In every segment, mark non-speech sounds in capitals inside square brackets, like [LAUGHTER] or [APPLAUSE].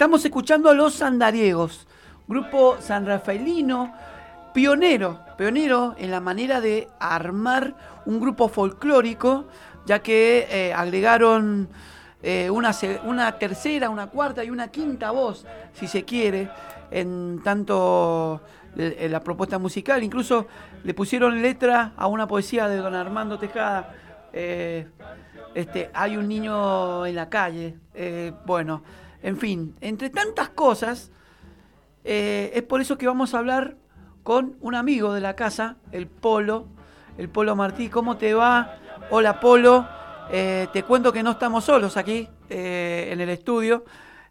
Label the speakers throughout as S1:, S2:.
S1: Estamos escuchando a Los Andariegos, grupo sanrafaelino, pionero, pionero en la manera de armar un grupo folclórico, ya que eh, agregaron eh, una, una tercera, una cuarta y una quinta voz, si se quiere, en tanto en la propuesta musical. Incluso le pusieron letra a una poesía de don Armando Tejada. Eh, este, hay un niño en la calle. bueno, en fin, entre tantas cosas, eh, es por eso que vamos a hablar con un amigo de la casa, el Polo, el Polo Martí. ¿Cómo te va? Hola Polo, eh, te cuento que no estamos solos aquí eh, en el estudio.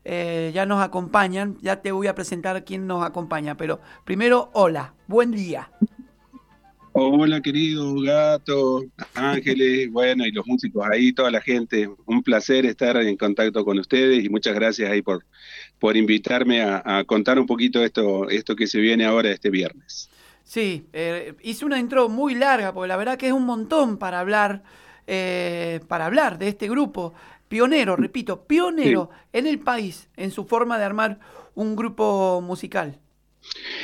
S1: ya nos acompañan, ya te voy a presentar quién nos acompaña, pero primero, hola, buen día.
S2: Hola querido gato, Ángeles, bueno, y los músicos ahí, toda la gente. Un placer estar en contacto con ustedes y muchas gracias ahí por, por invitarme a, contar un poquito esto, esto que se viene ahora este viernes.
S1: Sí, eh, hice una intro muy larga, porque la verdad que es un montón para hablar, eh, para hablar de este grupo. Pionero, repito, pionero en el país en su forma de armar un grupo musical.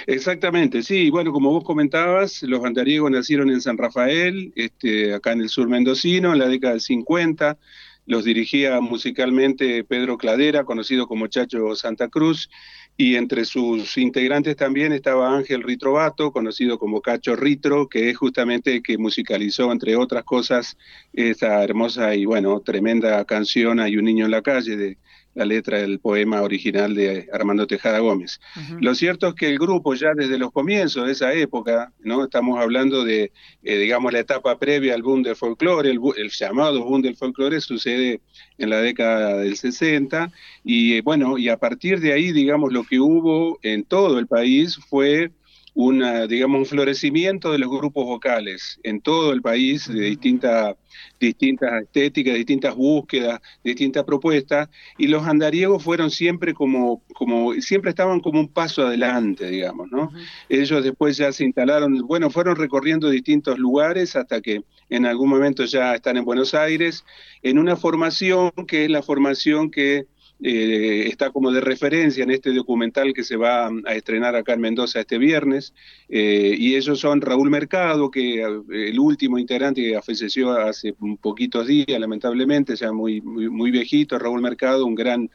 S2: Exactamente, sí, bueno, como vos comentabas, los andariegos nacieron en San Rafael, este, acá en el sur mendocino, en la década del 50, los dirigía musicalmente Pedro Cladera, conocido como Chacho Santa Cruz, y entre sus integrantes también estaba Ángel Ritrovato, conocido como Cacho Ritro, que es justamente que musicalizó, entre otras cosas, esta hermosa y, bueno, tremenda canción Hay un niño en la calle de la letra del poema original de Armando Tejada Gómez. Lo cierto es que el grupo ya desde los comienzos de esa época, ¿no? Estamos hablando de, eh, digamos, la etapa previa al boom del folclore, el, llamado boom del folclore sucede en la década del 60 y eh, bueno, y a partir de ahí, digamos, lo que hubo en todo el país fue una, digamos, un florecimiento de los grupos vocales en todo el país, de distintas distintas estéticas, distintas búsquedas, distintas propuestas, y los andariegos fueron siempre como, como, siempre estaban como un paso adelante, digamos, ¿no? Ellos después ya se instalaron, bueno, fueron recorriendo distintos lugares hasta que en algún momento ya están en Buenos Aires, en una formación que es la formación que eh, está como de referencia en este documental que se va a estrenar acá en Mendoza este viernes, eh, y ellos son Raúl Mercado, que eh, el último integrante que falleció hace poquitos días, lamentablemente, ya muy, muy, viejito, Raúl Mercado, un gran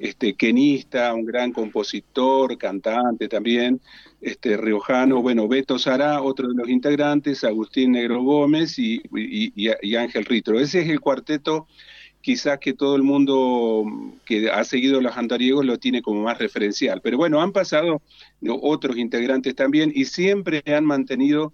S2: este, quenista, un gran compositor, cantante también, este, riojano, bueno, Beto Sará, otro de los integrantes, Agustín Negro Gómez y, y Ángel Ritro. Ese es el cuarteto quizás que todo el mundo que ha seguido los andariegos lo tiene como más referencial. Pero bueno, han pasado otros integrantes también y siempre han mantenido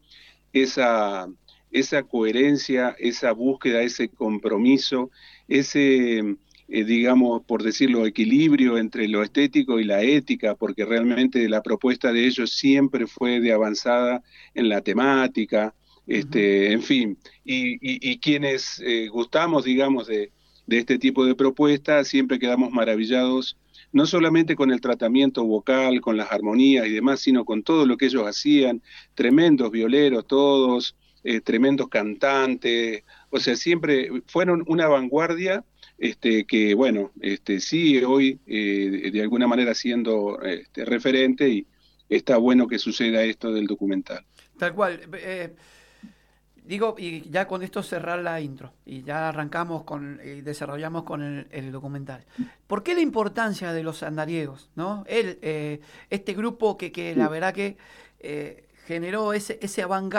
S2: esa, esa coherencia, esa búsqueda, ese compromiso, ese, eh, digamos, por decirlo, equilibrio entre lo estético y la ética, porque realmente la propuesta de ellos siempre fue de avanzada en la temática, este, en fin, y, quienes eh, gustamos, digamos, de, de este tipo de propuestas, siempre quedamos maravillados, no solamente con el tratamiento vocal, con las armonías y demás, sino con todo lo que ellos hacían, tremendos violeros todos, eh, tremendos cantantes, o sea, siempre fueron una vanguardia este, que, bueno, este, sigue hoy eh, de alguna manera siendo este, referente y está bueno que suceda esto del documental.
S1: Tal cual. Eh, Digo, y ya con esto cerrar la intro y ya arrancamos con y desarrollamos con el, documental. ¿Por qué la importancia de los andariegos? ¿no? El, eh, este grupo que, que la verdad que eh, generó ese, ese avant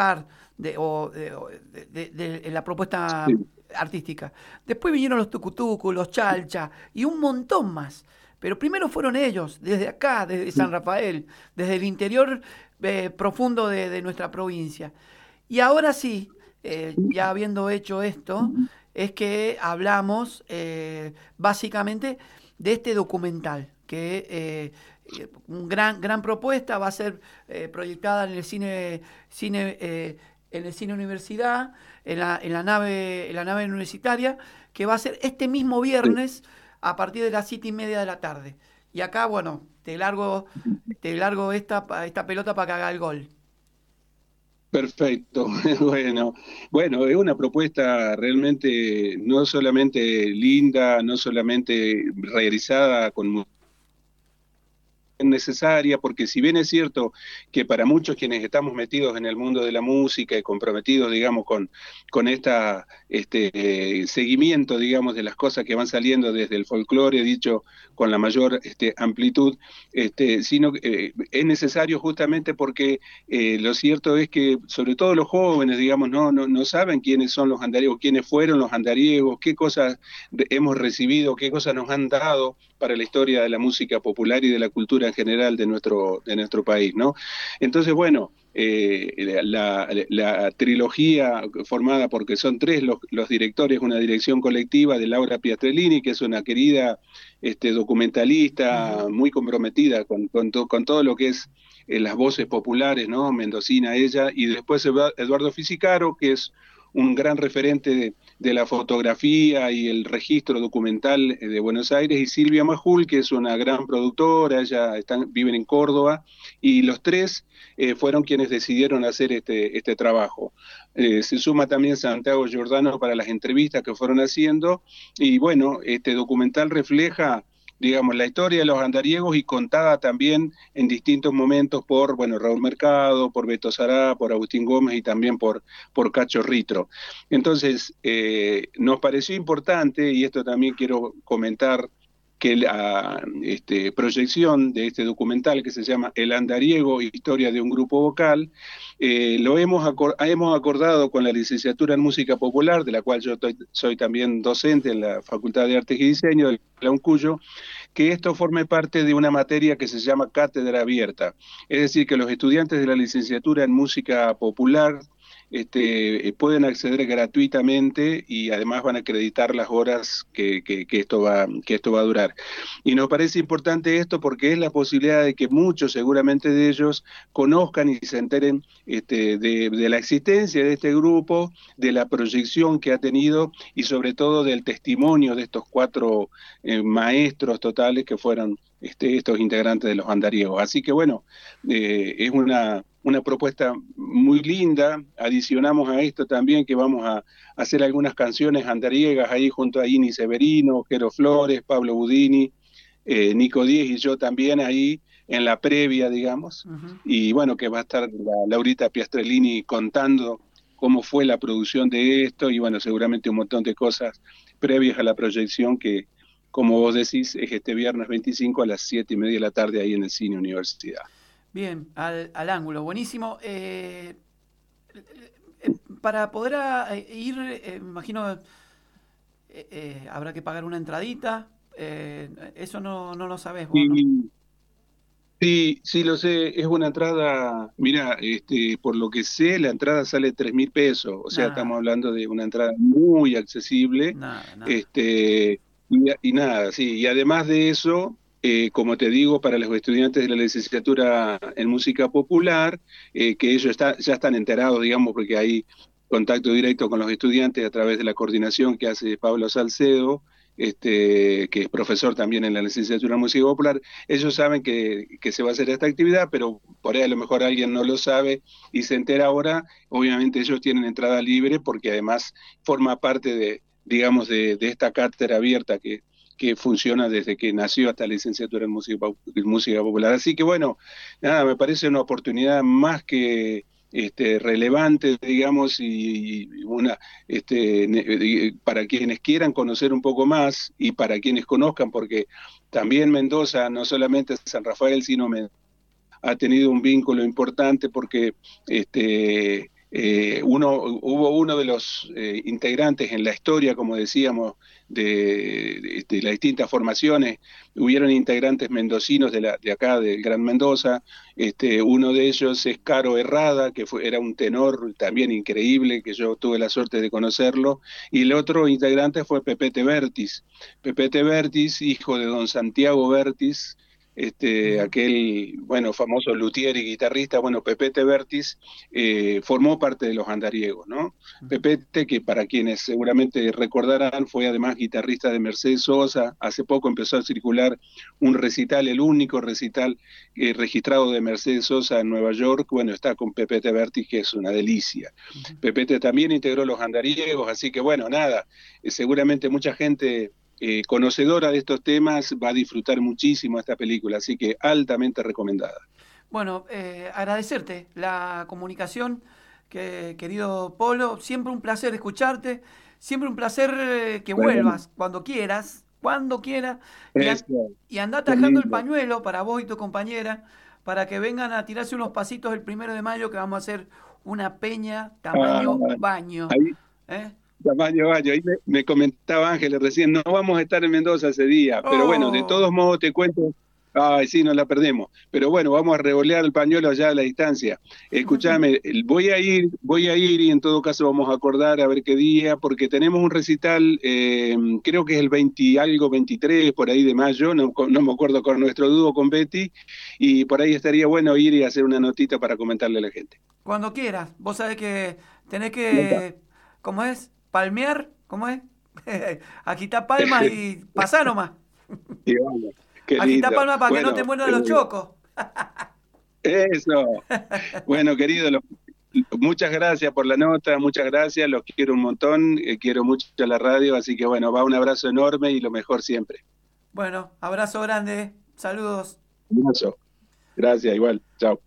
S1: de, de, la propuesta artística. Después vinieron los tucutucu, los chalcha y un montón más. Pero primero fueron ellos, desde acá, desde San Rafael, desde el interior eh, profundo de nuestra provincia. Y ahora sí, eh, ya habiendo hecho esto, es que hablamos eh, básicamente de este documental, que eh, una gran, gran propuesta va a ser proyectada en el cine, cine en el cine universidad, en la, en la, nave, en la nave universitaria, que va a ser este mismo viernes a partir de las siete y media de la tarde. Y acá, bueno, te largo, te largo esta, esta pelota para que haga el gol.
S2: Perfecto, [LAUGHS] bueno, bueno, es una propuesta realmente no solamente linda, no solamente realizada con necesaria, porque si bien es cierto que para muchos quienes estamos metidos en el mundo de la música y comprometidos, digamos, con, con esta este, seguimiento, digamos, de las cosas que van saliendo desde el folclore, dicho con la mayor este, amplitud, este, sino eh, es necesario justamente porque eh, lo cierto es que, sobre todo los jóvenes, digamos, no, no, no saben quiénes son los andariegos, quiénes fueron los andariegos, qué cosas hemos recibido, qué cosas nos han dado para la historia de la música popular y de la cultura en general de nuestro, de nuestro país, ¿no? Entonces, bueno, eh, la, trilogía formada porque son tres los, directores, una dirección colectiva de Laura Piastrellini, que es una querida este, documentalista muy comprometida con, con, con todo lo que es eh, las voces populares, ¿no? Mendocina ella, y después Eduardo Fisicaro, que es un gran referente de, la fotografía y el registro documental eh, de Buenos Aires, y Silvia Majul, que es una gran productora, ella están, viven en Córdoba, y los tres eh, fueron quienes decidieron hacer este, este trabajo. Eh, se suma también Santiago Giordano para las entrevistas que fueron haciendo, y bueno, este documental refleja digamos, la historia de los andariegos y contada también en distintos momentos por, bueno, Raúl Mercado, por Beto Sará, por Agustín Gómez y también por, por Cacho Ritro. Entonces, eh, nos pareció importante, y esto también quiero comentar que la este, proyección de este documental que se llama El Andariego, Historia de un Grupo Vocal, eh, lo hemos, hemos acordado con la licenciatura en Música Popular, de la cual yo soy también docente en la Facultad de Artes y Diseño de la UNCUYO, que esto forme parte de una materia que se llama Cátedra Abierta. Es decir, que los estudiantes de la licenciatura en Música Popular este, eh, pueden acceder gratuitamente y además van a acreditar las horas que, esto va, a durar. Y nos parece importante esto porque es la posibilidad de que muchos seguramente de ellos conozcan y se enteren este, de, la existencia de este grupo, de la proyección que ha tenido y sobre todo del testimonio de estos cuatro eh, maestros totales que fueron este, estos integrantes de los andariegos. Así que bueno, eh, es una una propuesta muy linda. Adicionamos a esto también que vamos a hacer algunas canciones andariegas ahí junto a Ini Severino, Jero Flores, Pablo Budini, eh, Nico Díez y yo también ahí en la previa, digamos. Y bueno, que va a estar la Laurita Piastrellini contando cómo fue la producción de esto y bueno, seguramente un montón de cosas previas a la proyección que, como vos decís, es este viernes 25 a las 7 y media de la tarde ahí en el Cine Universidad.
S1: Bien, al, al ángulo, buenísimo. Eh, eh, para poder eh, ir, imagino, habrá que pagar una entradita. eso no, no lo sabes vos,
S2: sí, sí, lo sé. Es una entrada, mira, este, por lo que sé, la entrada sale tres mil pesos. O sea, estamos hablando de una entrada muy accesible. Este, y, y nada, sí. Y además de eso, eh, como te digo, para los estudiantes de la licenciatura en música popular, eh, que ellos ya están enterados, digamos, porque hay contacto directo con los estudiantes a través de la coordinación que hace Pablo Salcedo, este, que es profesor también en la licenciatura en música popular, ellos saben que, se va a hacer esta actividad, pero por ahí a lo mejor alguien no lo sabe y se entera ahora, obviamente ellos tienen entrada libre porque además forma parte de, digamos, de esta cátedra abierta que, que funciona desde que nació hasta la licenciatura en música, música popular. Así que bueno, nada, me parece una oportunidad más que este, relevante, digamos, y, una este, para quienes quieran conocer un poco más y para quienes conozcan, porque también Mendoza, no solamente San Rafael, sino ha tenido un vínculo importante porque este, eh, uno, hubo uno de los eh, integrantes en la historia, como decíamos, de, las distintas formaciones, hubieron integrantes mendocinos de, la, de acá, del Gran Mendoza, este, uno de ellos es Caro Herrada, que fue, era un tenor también increíble, que yo tuve la suerte de conocerlo, y el otro integrante fue Pepete Vertis. Pepete Vertis, hijo de don Santiago Vertis, este, aquel, bueno, famoso luthier y guitarrista, bueno, Pepete Vertis, eh, formó parte de los andariegos, ¿no? Pepete, que para quienes seguramente recordarán, fue además guitarrista de Mercedes Sosa, hace poco empezó a circular un recital, el único recital eh, registrado de Mercedes Sosa en Nueva York, bueno, está con Pepete Vertis, que es una delicia. Pepete también integró los andariegos, así que bueno, nada, eh, seguramente mucha gente eh, conocedora de estos temas va a disfrutar muchísimo esta película, así que altamente recomendada.
S1: Bueno, eh, agradecerte la comunicación, que, querido Polo, siempre un placer escucharte, siempre un placer eh, que vuelvas cuando quieras, cuando quieras, y, anda tajando el pañuelo para vos y tu compañera, para que vengan a tirarse unos pasitos el primero de mayo, que vamos a hacer una peña tamaño ah, baño.
S2: ¿eh? Tamaño baño. Ahí me, comentaba Ángeles recién, no vamos a estar en Mendoza ese día, pero bueno, de oh. todos modos te cuento Ay, sí, nos la perdemos. Pero bueno, vamos a revolear el pañuelo allá a la distancia. Escúchame, voy a ir, voy a ir y en todo caso vamos a acordar a ver qué día, porque tenemos un recital, eh, creo que es el 20 algo, 23, por ahí de mayo, no, me acuerdo con nuestro dúo con Betty, y por ahí estaría bueno ir y hacer una notita para comentarle a la gente.
S1: Cuando quieras, vos sabés que tenés que, ¿cómo es? Palmear, ¿cómo es? [LAUGHS] Aquí está palma y pasá nomás. Y vamos. Aquí está Palma para que no te mueran los chocos.
S2: Eso. Bueno, querido, muchas gracias por la nota, muchas gracias, los quiero un montón, eh, quiero mucho a la radio, así que bueno, va un abrazo enorme y lo mejor siempre.
S1: Bueno, abrazo grande, saludos.
S2: Un abrazo. Gracias, igual, chao.